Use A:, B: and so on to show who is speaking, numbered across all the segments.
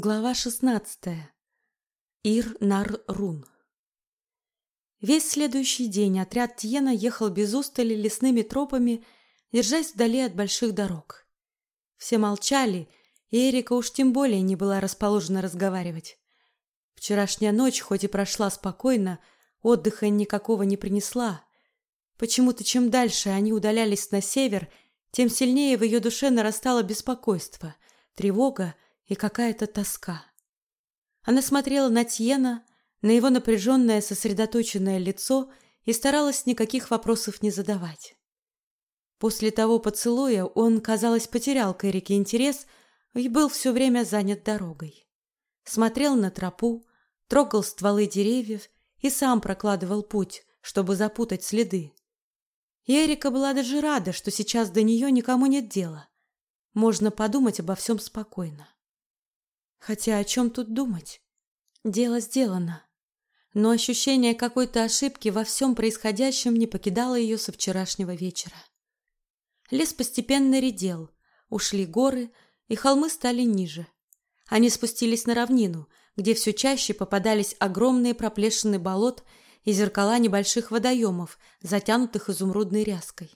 A: Глава 16. Ир-Нар-Рун. Весь следующий день отряд Тьена ехал без устали лесными тропами, держась вдали от больших дорог. Все молчали, и Эрика уж тем более не была расположена разговаривать. Вчерашняя ночь, хоть и прошла спокойно, отдыха никакого не принесла. Почему-то чем дальше они удалялись на север, тем сильнее в ее душе нарастало беспокойство, тревога, и какая-то тоска. Она смотрела на Тьена, на его напряженное, сосредоточенное лицо и старалась никаких вопросов не задавать. После того поцелуя он, казалось, потерял к Эрике интерес и был все время занят дорогой. Смотрел на тропу, трогал стволы деревьев и сам прокладывал путь, чтобы запутать следы. И Эрика была даже рада, что сейчас до нее никому нет дела. Можно подумать обо всем спокойно. Хотя о чем тут думать? Дело сделано. Но ощущение какой-то ошибки во всем происходящем не покидало ее со вчерашнего вечера. Лес постепенно редел, ушли горы, и холмы стали ниже. Они спустились на равнину, где все чаще попадались огромные проплешины болот и зеркала небольших водоемов, затянутых изумрудной ряской.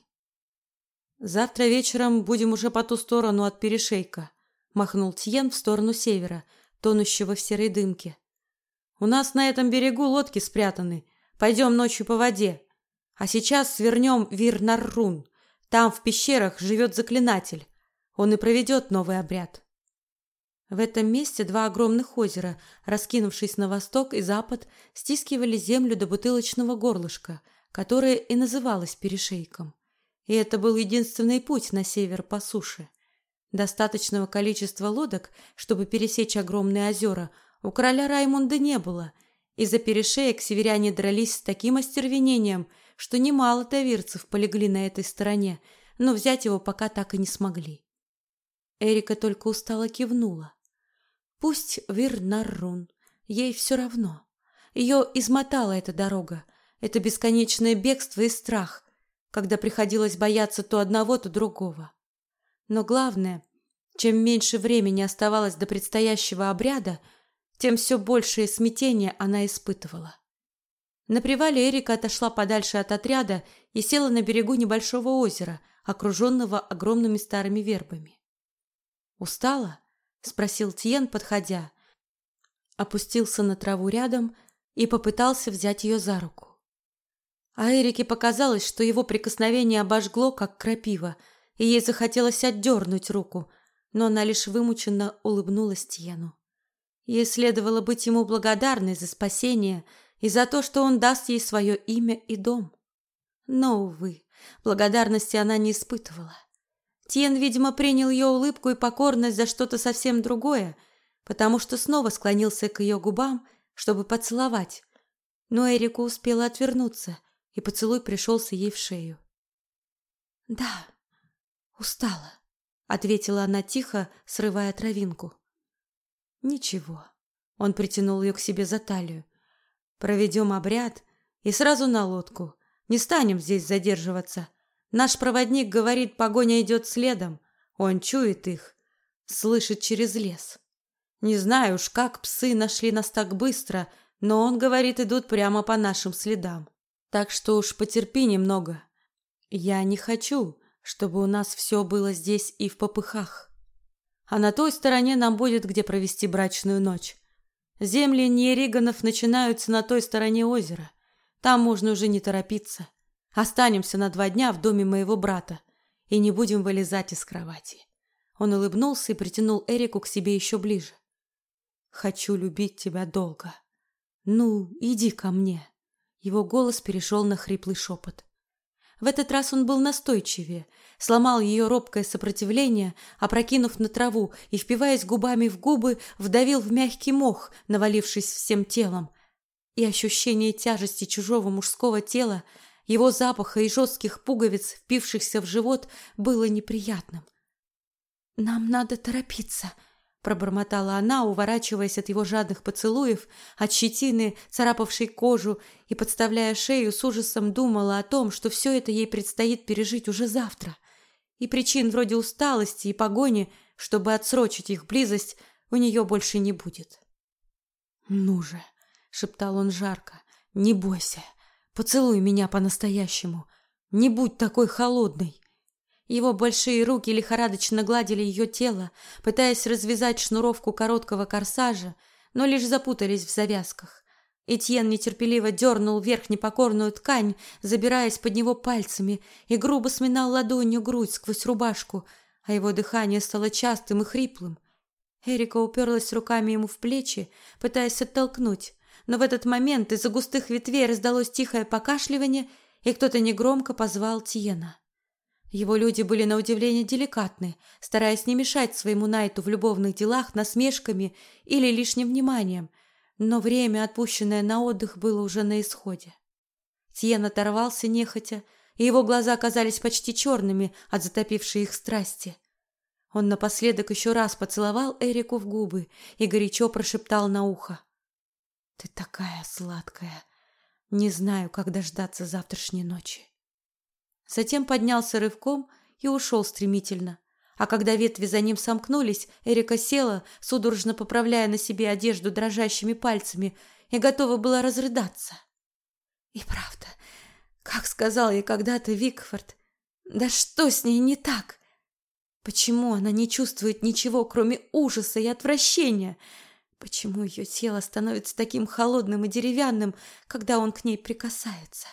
A: Завтра вечером будем уже по ту сторону от перешейка, махнул Тьен в сторону севера, тонущего в серой дымке. У нас на этом берегу лодки спрятаны. Пойдем ночью по воде. А сейчас свернем в Вирнаррун. Там в пещерах живет заклинатель. Он и проведет новый обряд. В этом месте два огромных озера, раскинувшись на восток и запад, стискивали землю до бутылочного горлышка, которое и называлось перешейком. И это был единственный путь на север по суше. Достаточного количества лодок, чтобы пересечь огромные озера, у короля Раймунда не было. Из-за перешеек северяне дрались с таким остервенением, что немало тавирцев полегли на этой стороне, но взять его пока так и не смогли. Эрика только устало кивнула. Пусть Вирнаррун, ей все равно. Ее измотала эта дорога, это бесконечное бегство и страх, когда приходилось бояться то одного, то другого. Но главное, чем меньше времени оставалось до предстоящего обряда, тем все большее смятение она испытывала. На привале Эрика отошла подальше от отряда и села на берегу небольшого озера, окруженного огромными старыми вербами. «Устала?» — спросил Тьен, подходя. Опустился на траву рядом и попытался взять ее за руку. А Эрике показалось, что его прикосновение обожгло, как крапива — и ей захотелось отдернуть руку, но она лишь вымученно улыбнулась Тьену. Ей следовало быть ему благодарной за спасение и за то, что он даст ей свое имя и дом. Но, увы, благодарности она не испытывала. Тьен, видимо, принял ее улыбку и покорность за что-то совсем другое, потому что снова склонился к ее губам, чтобы поцеловать. Но Эрика успела отвернуться, и поцелуй пришелся ей в шею. «Да», Устала, ответила она тихо, срывая травинку. Ничего. Он притянул ее к себе за талию. Проведем обряд и сразу на лодку. Не станем здесь задерживаться. Наш проводник говорит, погоня идет следом. Он чует их, слышит через лес. Не знаю уж, как псы нашли нас так быстро, но он говорит, идут прямо по нашим следам. Так что уж потерпи немного. Я не хочу, чтобы у нас все было здесь и в попыхах. А на той стороне нам будет где провести брачную ночь. Земли Ньериганов начинаются на той стороне озера. Там можно уже не торопиться. Останемся на два дня в доме моего брата и не будем вылезать из кровати. Он улыбнулся и притянул Эрику к себе еще ближе. Хочу любить тебя долго. Ну, иди ко мне. Его голос перешел на хриплый шепот. В этот раз он был настойчивее, сломал ее робкое сопротивление, опрокинув на траву и, впиваясь губами в губы, вдавил в мягкий мох, навалившись всем телом. И ощущение тяжести чужого мужского тела, его запаха и жестких пуговиц, впившихся в живот, было неприятным. «Нам надо торопиться», пробормотала она, уворачиваясь от его жадных поцелуев, от щетины, царапавшей кожу, и подставляя шею, с ужасом думала о том, что все это ей предстоит пережить уже завтра. И причин вроде усталости и погони, чтобы отсрочить их близость, у нее больше не будет. «Ну же!» — шептал он жарко. «Не бойся! Поцелуй меня по-настоящему! Не будь такой холодной!» Его большие руки лихорадочно гладили ее тело, пытаясь развязать шнуровку короткого корсажа, но лишь запутались в завязках. Этьен нетерпеливо дернул вверх непокорную ткань, забираясь под него пальцами, и грубо сминал ладонью грудь сквозь рубашку, а его дыхание стало частым и хриплым. Эрика уперлась руками ему в плечи, пытаясь оттолкнуть, но в этот момент из-за густых ветвей раздалось тихое покашливание, и кто-то негромко позвал Тиена. Его люди были на удивление деликатны, стараясь не мешать своему Найту в любовных делах насмешками или лишним вниманием, но время, отпущенное на отдых, было уже на исходе. Тиен оторвался нехотя, и его глаза казались почти черными от затопившей их страсти. Он напоследок еще раз поцеловал Эрику в губы и горячо прошептал на ухо. «Ты такая сладкая. Не знаю, как дождаться завтрашней ночи». Затем поднялся рывком и ушел стремительно. А когда ветви за ним сомкнулись, Эрика села, судорожно поправляя на себе одежду дрожащими пальцами, и готова была разрыдаться. И правда, как сказал ей когда-то Викфорд, да что с ней не так? Почему она не чувствует ничего, кроме ужаса и отвращения? Почему ее тело становится таким холодным и деревянным, когда он к ней прикасается?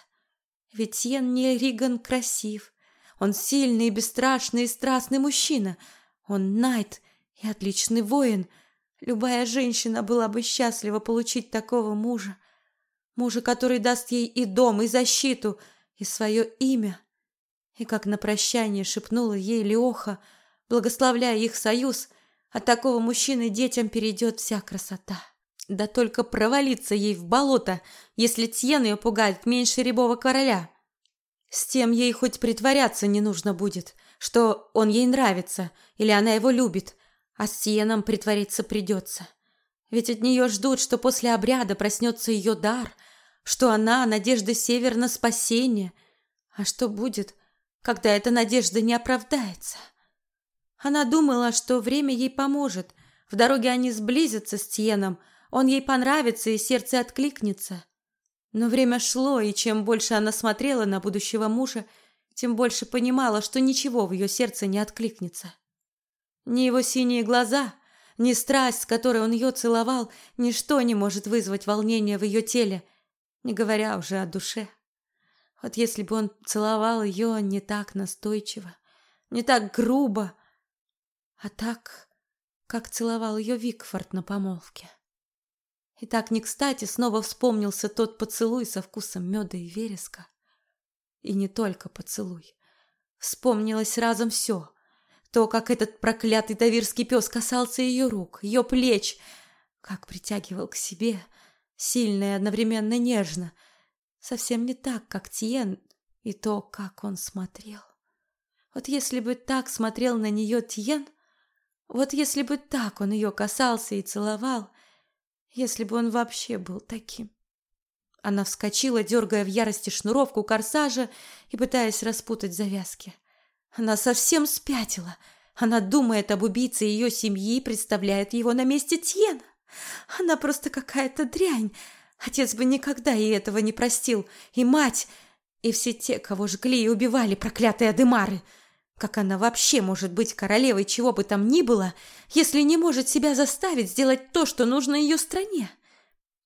A: Ведь Йен не Риган красив. Он сильный бесстрашный и страстный мужчина. Он Найт и отличный воин. Любая женщина была бы счастлива получить такого мужа. Мужа, который даст ей и дом, и защиту, и свое имя. И как на прощание шепнула ей Леоха — Благословляя их союз, от такого мужчины детям перейдет вся красота. Да только провалиться ей в болото, если Тьен ее пугает меньше рябого короля. С тем ей хоть притворяться не нужно будет, что он ей нравится или она его любит, а с Тьеном притвориться придется. Ведь от нее ждут, что после обряда проснется ее дар, что она – надежда север на спасение. А что будет, когда эта надежда не оправдается? Она думала, что время ей поможет. В дороге они сблизятся с Тьеном, он ей понравится и сердце откликнется. Но время шло, и чем больше она смотрела на будущего мужа, тем больше понимала, что ничего в ее сердце не откликнется. Ни его синие глаза, ни страсть, с которой он ее целовал, ничто не может вызвать волнения в ее теле, не говоря уже о душе. Вот если бы он целовал ее не так настойчиво, не так грубо, а так, как целовал ее Викфорд на помолвке. И так не кстати снова вспомнился тот поцелуй со вкусом меда и вереска. И не только поцелуй. Вспомнилось разом все. То, как этот проклятый тавирский пес касался ее рук, ее плеч, как притягивал к себе, сильно и одновременно нежно. Совсем не так, как Тиен, и то, как он смотрел. Вот если бы так смотрел на нее Тиен, вот если бы так он ее касался и целовал, если бы он вообще был таким. Она вскочила, дергая в ярости шнуровку корсажа и пытаясь распутать завязки. Она совсем спятила. Она думает об убийце ее семьи и представляет его на месте Тьена. Она просто какая-то дрянь. Отец бы никогда ей этого не простил. И мать, и все те, кого жгли и убивали, проклятые Адемары — как она вообще может быть королевой чего бы там ни было, если не может себя заставить сделать то, что нужно ее стране?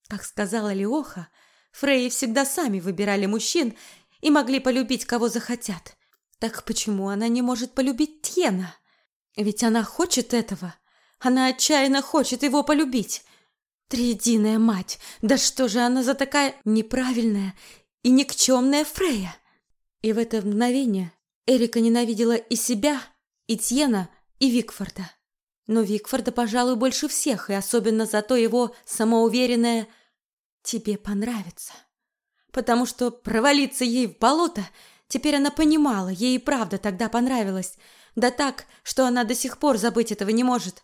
A: Как сказала Леоха, Фрейи всегда сами выбирали мужчин и могли полюбить кого захотят. Так почему она не может полюбить Тьена? Ведь она хочет этого. Она отчаянно хочет его полюбить. Триединая мать, да что же она за такая неправильная и никчемная Фрея? И в это мгновение Эрика ненавидела и себя, и Тьена, и Викфорда. Но Викфорда, пожалуй, больше всех, и особенно за то его самоуверенное «тебе понравится». Потому что провалиться ей в болото, теперь она понимала, ей и правда тогда понравилось. Да так, что она до сих пор забыть этого не может.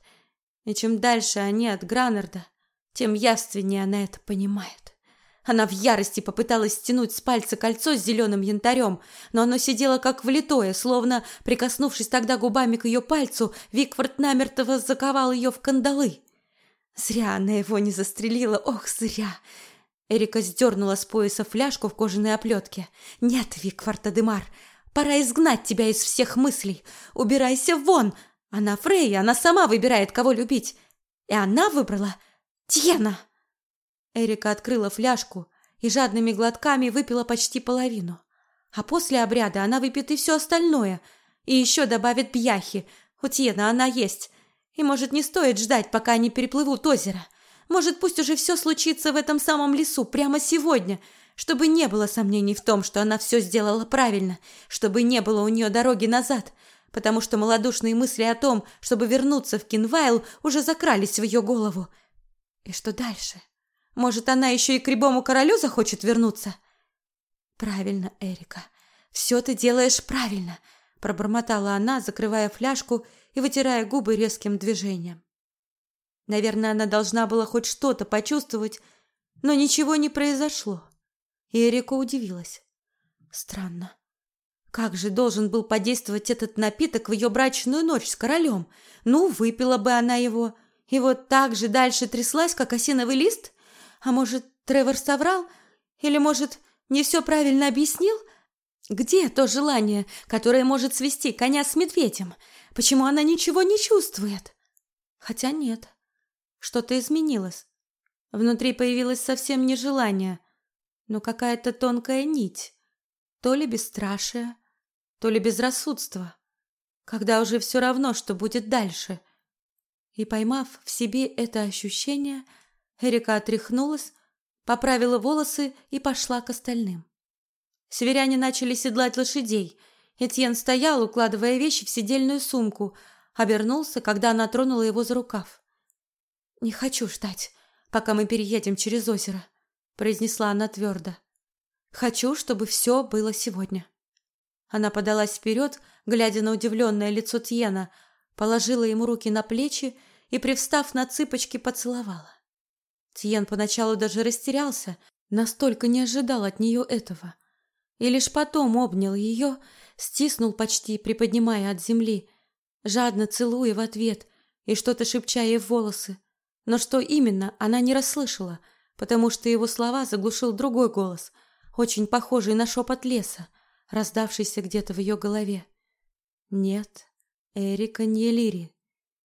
A: И чем дальше они от Гранарда, тем явственнее она это понимает. Она в ярости попыталась стянуть с пальца кольцо с зеленым янтарем, но оно сидело как влитое, словно, прикоснувшись тогда губами к ее пальцу, Викфорд намертво заковал ее в кандалы. Зря она его не застрелила, ох, зря. Эрика сдернула с пояса фляжку в кожаной оплетке. «Нет, Викфорд Адемар, пора изгнать тебя из всех мыслей. Убирайся вон! Она Фрейя, она сама выбирает, кого любить. И она выбрала Тьена!» Эрика открыла фляжку и жадными глотками выпила почти половину. А после обряда она выпьет и все остальное, и еще добавит бьяхи. У Тьена она есть. И, может, не стоит ждать, пока они переплывут озеро. Может, пусть уже все случится в этом самом лесу прямо сегодня, чтобы не было сомнений в том, что она все сделала правильно, чтобы не было у нее дороги назад, потому что малодушные мысли о том, чтобы вернуться в Кинвайл, уже закрались в ее голову. И что дальше? Может, она еще и к рябому королю захочет вернуться? Правильно, Эрика, все ты делаешь правильно, пробормотала она, закрывая фляжку и вытирая губы резким движением. Наверное, она должна была хоть что-то почувствовать, но ничего не произошло. И Эрика удивилась. Странно. Как же должен был подействовать этот напиток в ее брачную ночь с королем? Ну, выпила бы она его, и вот так же дальше тряслась, как осиновый лист? А может, Тревор соврал? Или, может, не все правильно объяснил? Где то желание, которое может свести коня с медведем? Почему она ничего не чувствует? Хотя нет. Что-то изменилось. Внутри появилось совсем не желание, но какая-то тонкая нить. То ли бесстрашие, то ли безрассудство. Когда уже все равно, что будет дальше. И поймав в себе это ощущение, Эрика отряхнулась, поправила волосы и пошла к остальным. Северяне начали седлать лошадей. Этьен стоял, укладывая вещи в сидельную сумку, обернулся, когда она тронула его за рукав. «Не хочу ждать, пока мы переедем через озеро», — произнесла она твердо. «Хочу, чтобы все было сегодня». Она подалась вперед, глядя на удивленное лицо Тьена, положила ему руки на плечи и, привстав на цыпочки, поцеловала. Тьен поначалу даже растерялся, настолько не ожидал от нее этого. И лишь потом обнял ее, стиснул почти, приподнимая от земли, жадно целуя в ответ и что-то шепча ей в волосы. Но что именно, она не расслышала, потому что его слова заглушил другой голос, очень похожий на шепот леса, раздавшийся где-то в ее голове. «Нет, Эрика не Лири,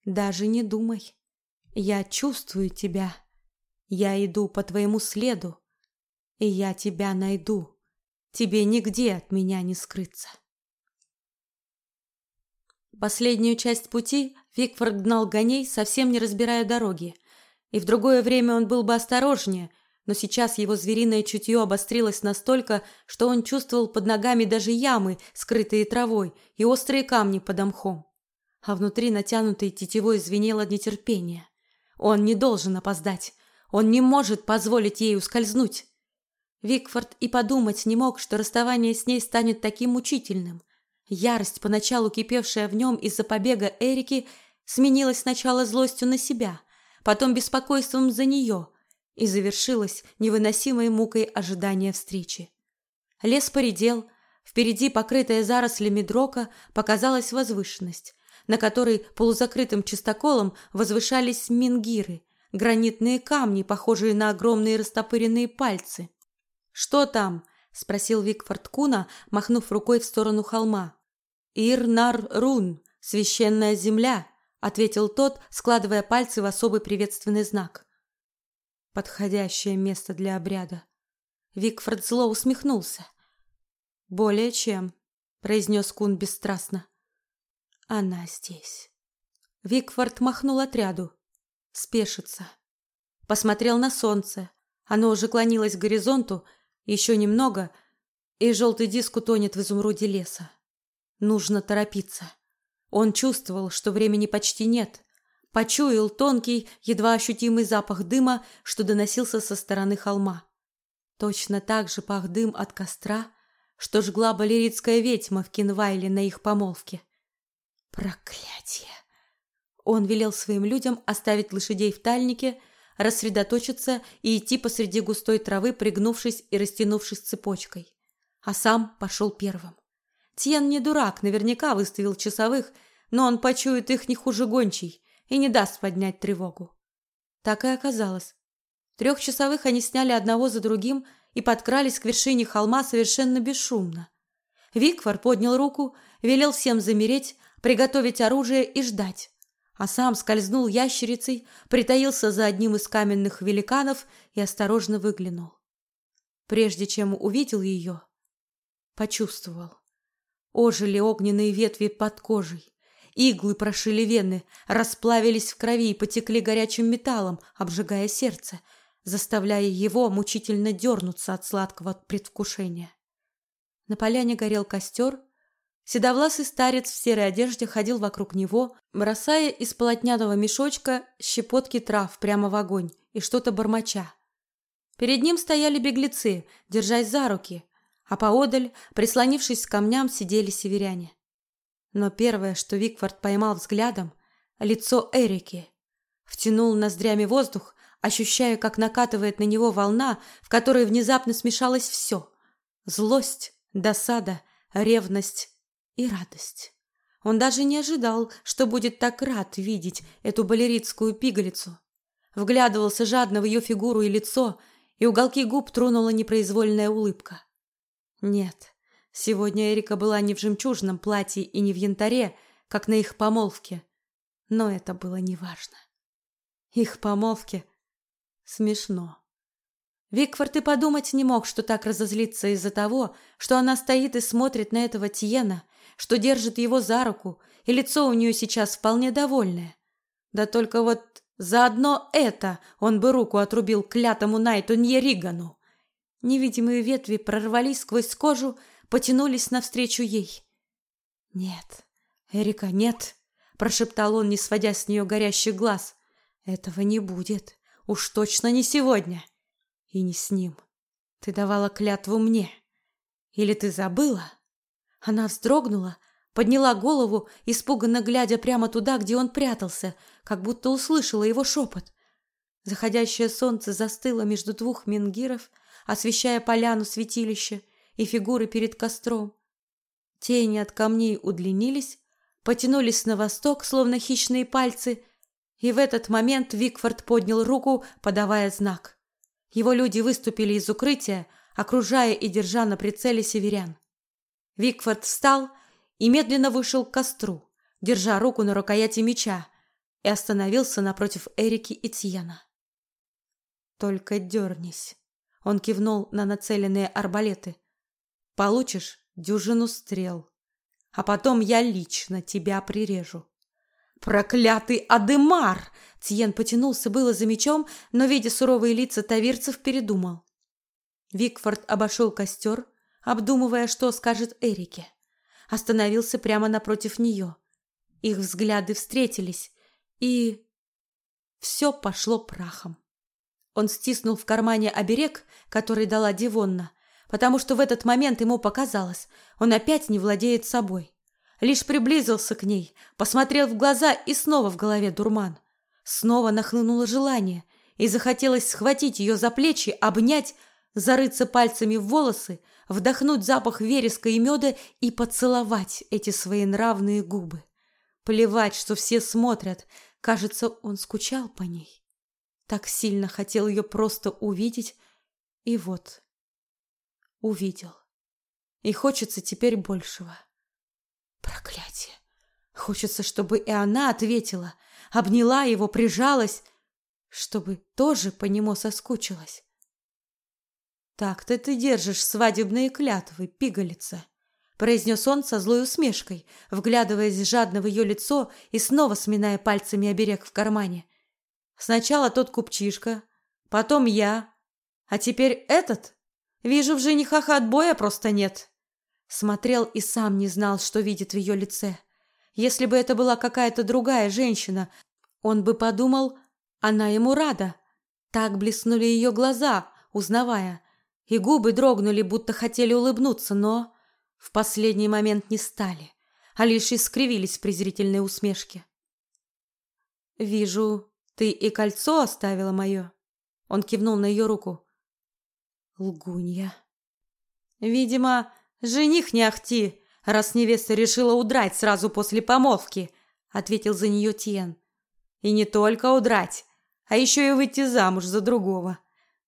A: даже не думай. Я чувствую тебя. Я иду по твоему следу, и я тебя найду. Тебе нигде от меня не скрыться». Последнюю часть пути Викфорд гнал гоней, совсем не разбирая дороги, и в другое время он был бы осторожнее, но сейчас его звериное чутье обострилось настолько, что он чувствовал под ногами даже ямы, скрытые травой, и острые камни под мхом. А внутри натянутой тетивой звенело нетерпение. Он не должен опоздать. Он не может позволить ей ускользнуть. Викфорд и подумать не мог, что расставание с ней станет таким мучительным. Ярость, поначалу кипевшая в нем из-за побега Эрики, сменилась сначала злостью на себя, потом беспокойством за нее и завершилась невыносимой мукой ожидания встречи. Лес поредел, впереди, покрытая зарослями дрока, показалась возвышенность, на которой полузакрытым чистоколом возвышались мингиры, гранитные камни, похожие на огромные растопыренные пальцы. «Что там?» — спросил Викфорд Куна, махнув рукой в сторону холма. «Ирнар-Рун, священная земля», ответил тот, складывая пальцы в особый приветственный знак. Подходящее место для обряда. Викфорд зло усмехнулся. Более чем, произнес Кун бесстрастно. Она здесь. Викфорд махнул отряду. Спешится. Посмотрел на солнце. Оно уже клонилось к горизонту, еще немного, и желтый диск утонет в изумруде леса. Нужно торопиться. Он чувствовал, что времени почти нет. Почуял тонкий, едва ощутимый запах дыма, что доносился со стороны холма. Точно так же пах дым от костра, что жгла балеритская ведьма в Кинвайле на их помолвке. Проклятие! Он велел своим людям оставить лошадей в тальнике, рассредоточиться и идти посреди густой травы, пригнувшись и растянувшись цепочкой. А сам пошел первым. Тьен не дурак, наверняка выставил часовых, но он почует их не хуже гончий и не даст поднять тревогу. Так и оказалось. Трехчасовых они сняли одного за другим и подкрались к вершине холма совершенно бесшумно. Викфор поднял руку, велел всем замереть, приготовить оружие и ждать, а сам скользнул ящерицей, притаился за одним из каменных великанов и осторожно выглянул. Прежде чем увидел ее, почувствовал. Ожили огненные ветви под кожей. Иглы прошили вены, расплавились в крови и потекли горячим металлом, обжигая сердце, заставляя его мучительно дернуться от сладкого предвкушения. На поляне горел костер. Седовласый старец в серой одежде ходил вокруг него, бросая из полотняного мешочка щепотки трав прямо в огонь и что-то бормоча. Перед ним стояли беглецы, держась за руки, а поодаль, прислонившись к камням, сидели северяне. Но первое, что Викфорд поймал взглядом, лицо Эрики. Втянул ноздрями воздух, ощущая, как накатывает на него волна, в которой внезапно смешалось все: злость, досада, ревность и радость. Он даже не ожидал, что будет так рад видеть эту балеритскую пигалицу. Вглядывался жадно в ее фигуру и лицо, и уголки губ тронула непроизвольная улыбка. Нет, сегодня Эрика была не в жемчужном платье и не в янтаре, как на их помолвке, но это было неважно. Их помолвке смешно. Викфорд и подумать не мог, что так разозлиться из-за того, что она стоит и смотрит на этого Тиена, что держит его за руку, и лицо у нее сейчас вполне довольное. Да только вот заодно это он бы руку отрубил клятому Найту Ньеригану. Невидимые ветви прорвались сквозь кожу, потянулись навстречу ей. «Нет, Эрика, нет!» – прошептал он, не сводя с нее горящих глаз. «Этого не будет. Уж точно не сегодня. И не с ним. Ты давала клятву мне. Или ты забыла?» Она вздрогнула, подняла голову, испуганно глядя прямо туда, где он прятался, как будто услышала его шепот. Заходящее солнце застыло между двух менгиров – освещая поляну святилища и фигуры перед костром. Тени от камней удлинились, потянулись на восток, словно хищные пальцы, и в этот момент Викфорд поднял руку, подавая знак. Его люди выступили из укрытия, окружая и держа на прицеле северян. Викфорд встал и медленно вышел к костру, держа руку на рукояти меча, и остановился напротив Эрики и Тьена. «Только дернись», он кивнул на нацеленные арбалеты. Получишь дюжину стрел, а потом я лично тебя прирежу. Проклятый Адемар! Тьен потянулся было за мечом, но видя суровые лица тавирцев, передумал. Викфорд обошел костер, обдумывая, что скажет Эрике. Остановился прямо напротив нее. Их взгляды встретились, и все пошло прахом. Он стиснул в кармане оберег, который дала Дивонна, потому что в этот момент ему показалось, он опять не владеет собой. Лишь приблизился к ней, посмотрел в глаза и снова в голове дурман. Снова нахлынуло желание, и захотелось схватить ее за плечи, обнять, зарыться пальцами в волосы, вдохнуть запах вереска и меда и поцеловать эти свои нравные губы. Плевать, что все смотрят, кажется, он скучал по ней. Так сильно хотел ее просто увидеть, и вот увидел. И хочется теперь большего. Проклятие. Хочется, чтобы и она ответила, обняла его, прижалась, чтобы тоже по нему соскучилась. Так-то ты держишь свадебные клятвы, пигалица, произнес он со злой усмешкой, вглядываясь жадно в ее лицо и снова сминая пальцами оберег в кармане. Сначала тот купчишка, потом я, а теперь этот? Вижу, в женихах отбоя просто нет. Смотрел и сам не знал, что видит в ее лице. Если бы это была какая-то другая женщина, он бы подумал, она ему рада. Так блеснули ее глаза, узнавая, и губы дрогнули, будто хотели улыбнуться, но в последний момент не стали, а лишь искривились в презрительной усмешке. Вижу, ты и кольцо оставила мое?» Он кивнул на ее руку. Лгунья. Видимо, жених не ахти, раз невеста решила удрать сразу после помолвки, ответил за нее Тиен. И не только удрать, а еще и выйти замуж за другого.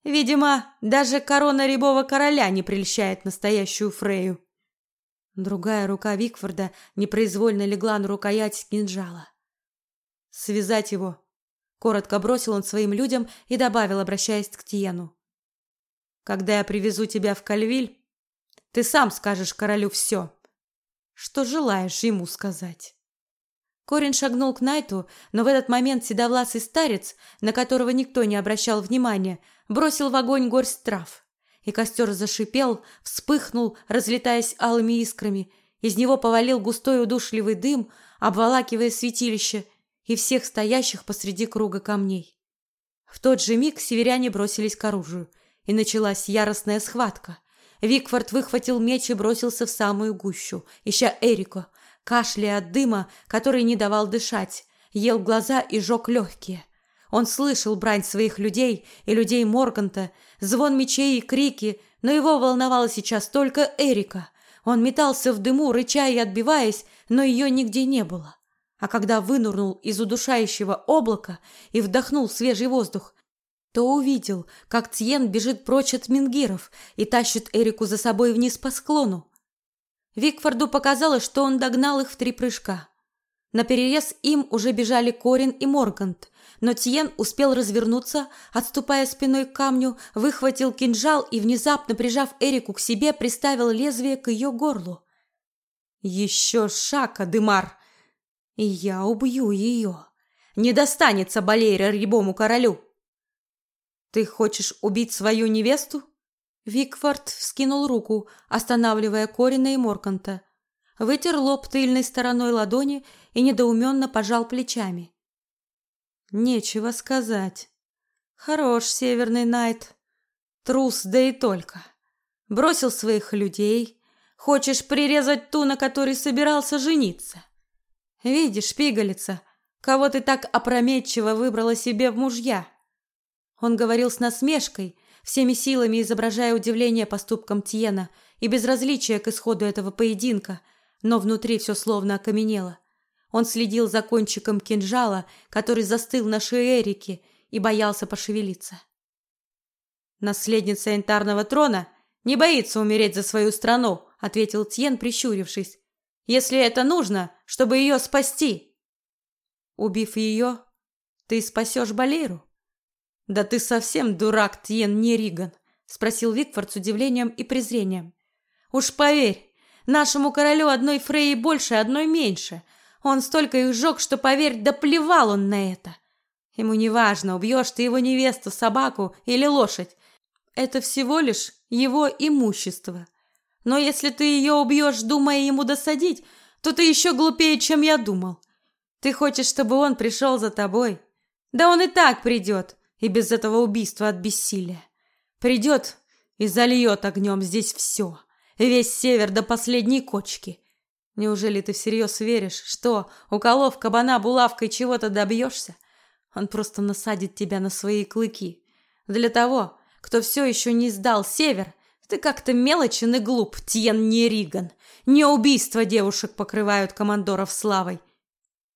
A: Видимо, даже корона рябого короля не прельщает настоящую Фрею. Другая рука Викфорда непроизвольно легла на рукоять кинжала. «Связать его!» — коротко бросил он своим людям и добавил, обращаясь к Тиену. «Когда я привезу тебя в Кальвиль, ты сам скажешь королю все, что желаешь ему сказать». Корин шагнул к Найту, но в этот момент седовласый старец, на которого никто не обращал внимания, бросил в огонь горсть трав. И костер зашипел, вспыхнул, разлетаясь алыми искрами. Из него повалил густой удушливый дым, обволакивая святилище и всех стоящих посреди круга камней. В тот же миг северяне бросились к оружию, и началась яростная схватка. Викфорд выхватил меч и бросился в самую гущу, ища Эрико, кашляя от дыма, который не давал дышать, ел глаза и жег легкие. Он слышал брань своих людей и людей Морганта, звон мечей и крики, но его волновала сейчас только Эрика. Он метался в дыму, рыча и отбиваясь, но ее нигде не было. А когда вынырнул из удушающего облака и вдохнул свежий воздух, то увидел, как Тьен бежит прочь от мингиров и тащит Эрику за собой вниз по склону. Викфорду показалось, что он догнал их в три прыжка. На перерез им уже бежали Корин и Моргант, но Тьен успел развернуться, отступая спиной к камню, выхватил кинжал и, внезапно прижав Эрику к себе, приставил лезвие к ее горлу. «Еще шаг, Адымар, и я убью ее. Не достанется Балейра рябому королю!» «Ты хочешь убить свою невесту?» Викфорд вскинул руку, останавливая Корина и Морканта, вытер лоб тыльной стороной ладони и недоуменно пожал плечами. Нечего сказать. Хорош северный Найт. Трус, да и только. Бросил своих людей. Хочешь прирезать ту, на которой собирался жениться. Видишь, пигалица, кого ты так опрометчиво выбрала себе в мужья. Он говорил с насмешкой, всеми силами изображая удивление поступкам Тьена и безразличие к исходу этого поединка, но внутри все словно окаменело. Он следил за кончиком кинжала, который застыл на шее Эрики, и боялся пошевелиться. Наследница янтарного трона не боится умереть за свою страну, ответил Тьен, прищурившись. Если это нужно, чтобы ее спасти. Убив ее, ты спасешь Балеру. «Да ты совсем дурак, Тьен Нериган!» — спросил Викфорд с удивлением и презрением. «Уж поверь, нашему королю одной Фреи больше, одной меньше. Он столько их сжег, что, поверь, да плевал он на это. Ему не важно, убьешь ты его невесту, собаку или лошадь. Это всего лишь его имущество. Но если ты ее убьешь, думая ему досадить, то ты еще глупее, чем я думал. Ты хочешь, чтобы он пришел за тобой? Да он и так придет и без этого убийства от бессилия. Придет и зальет огнем здесь все, весь север до последней кочки. Неужели ты всерьез веришь, что, уколов кабана булавкой, чего-то добьешься? Он просто насадит тебя на свои клыки. Для того, кто все еще не сдал север, ты как-то мелочен и глуп, Тьен не Риган. Не убийства девушек покрывают командоров славой.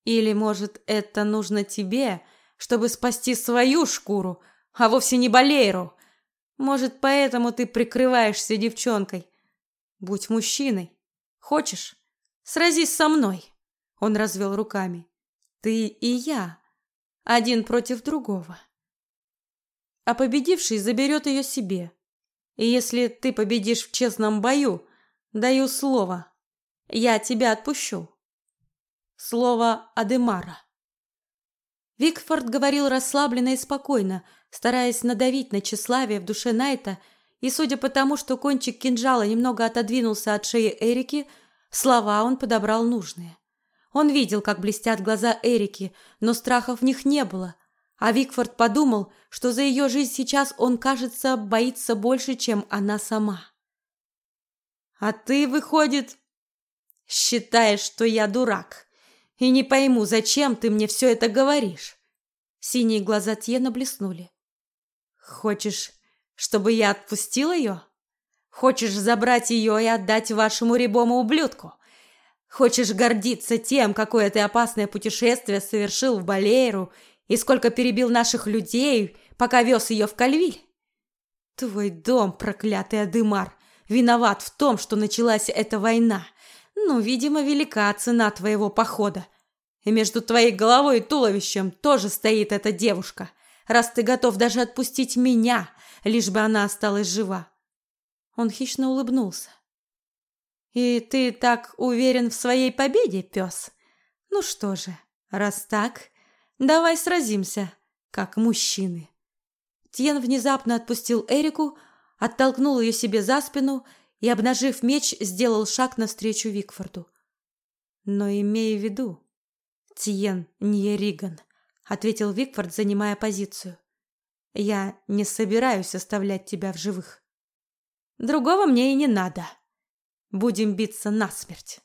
A: Или, может, это нужно тебе, чтобы спасти свою шкуру, а вовсе не Балейру. Может, поэтому ты прикрываешься девчонкой. Будь мужчиной. Хочешь? Сразись со мной. Он развел руками. Ты и я. Один против другого. А победивший заберет ее себе. И если ты победишь в честном бою, даю слово, я тебя отпущу. Слово Адемара. Викфорд говорил расслабленно и спокойно, стараясь надавить на тщеславие в душе Найта, и судя по тому, что кончик кинжала немного отодвинулся от шеи Эрики, слова он подобрал нужные. Он видел, как блестят глаза Эрики, но страхов в них не было, а Викфорд подумал, что за ее жизнь сейчас он, кажется, боится больше, чем она сама. «А ты, выходит, считаешь, что я дурак?» И не пойму, зачем ты мне все это говоришь. Синие глаза Тьена блеснули. Хочешь, чтобы я отпустил ее? Хочешь забрать ее и отдать вашему рябому ублюдку? Хочешь гордиться тем, какое ты опасное путешествие совершил в Балейру И сколько перебил наших людей, пока вез ее в Кальвиль? Твой дом, проклятый Адымар, виноват в том, что началась эта война. Ну, видимо, велика цена твоего похода. И между твоей головой и туловищем тоже стоит эта девушка, раз ты готов даже отпустить меня, лишь бы она осталась жива. Он хищно улыбнулся. И ты так уверен в своей победе, пес? Ну что же, раз так, давай сразимся, как мужчины. Тьен внезапно отпустил Эрику, оттолкнул ее себе за спину и, обнажив меч, сделал шаг навстречу Викфорду. Но имей в виду, Тьен не Риган, ответил Викфорд, занимая позицию. Я не собираюсь оставлять тебя в живых. Другого мне и не надо. Будем биться насмерть.